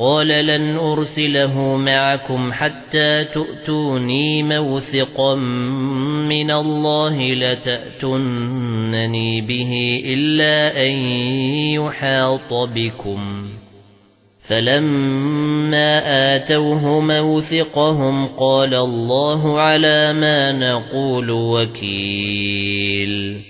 قال لن أرسله معكم حتى تؤتوني موثقا من الله لتأتنني به إلا أن يحاط بكم. فلما آتوه موثقهم قال الله على ما نقول وكيل.